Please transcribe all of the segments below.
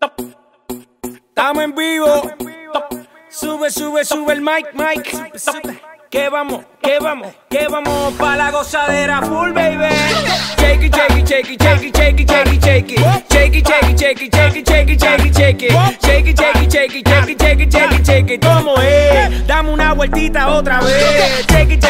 Estamos en vivo. Sube, sube, sube el mic, mic. Que vamos, que vamos, que vamos pa' la gozadera full, baby. Shake it, shake it, shake it, shake it, shake it, shake it, shake it. Shake it, shake it, shake it, shake it, shake it, shake it, shake it. Shake it, shake it, shake it, shake it, shake it, shake it. ¿Cómo es? Dame una vueltita otra vez. Shake it,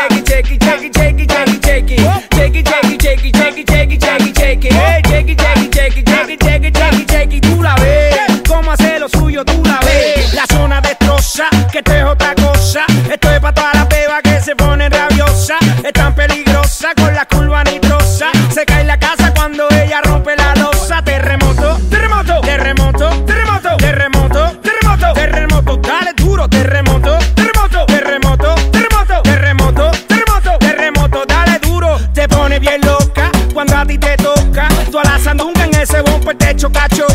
it. Tú la ves. Cómo hace lo suyo, tú la ves. La zona destroza, que esto es otra cosa. Esto es pa' todas las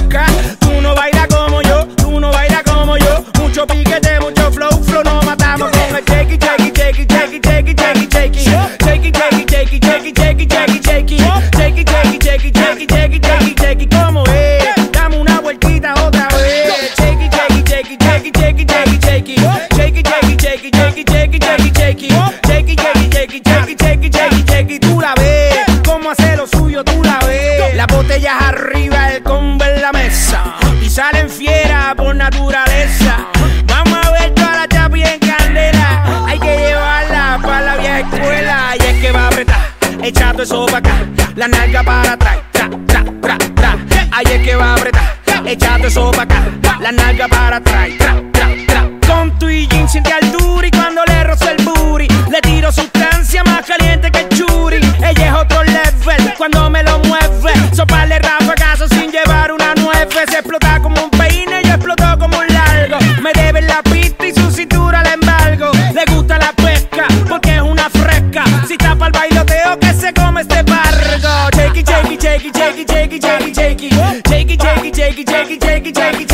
choca. Tú no bailas como yo, tú no bailas como yo. Mucho piquete, mucho flow, flow, nos matamos con el shake it, shake it, shake it, naturaleza. Vamos a ver toda la chapi en candela. Hay que llevarla para la vieja escuela. Y es que va a apretar, echando eso para acá. La nalga para atrás, tra, tra, tra, tra. Es que va a apretar, echando eso para acá. La nalga para atrás, tra, tra. Con tu y jean siente altura y cuando Jakey, Jakey, Jakey, Jakey.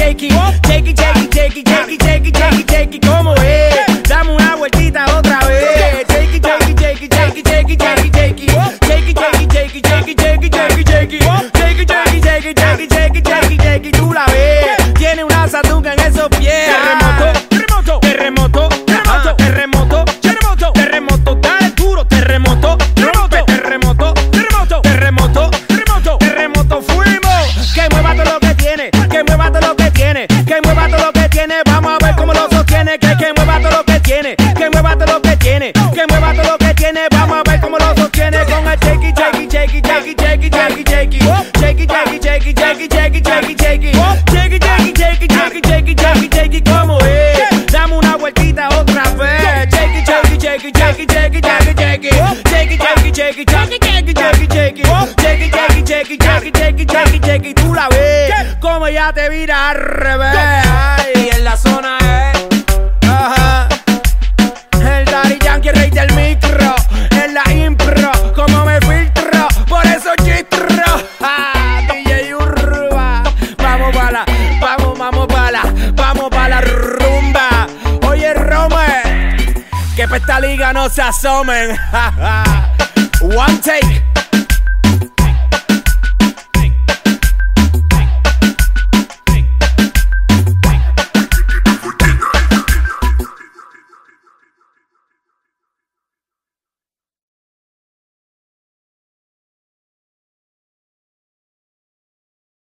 Lo sostiene. Que que mueva todo lo que tiene, que mueva todo lo que tiene, que mueva todo lo que tiene. Vamos a ver cómo lo sostiene con el it, shake it, shake it, shake it, shake it, shake it, shake it, shake it, shake it, shake it, shake it, ¿cómo es? Dame una vueltita otra vez. It, shake it, shake it, shake it, shake it, shake it, shake it, shake it, shake it, shake it, shake it, tú la ves como ya te vira al revés. Ay, en la zona esta liga no se asomen. One take.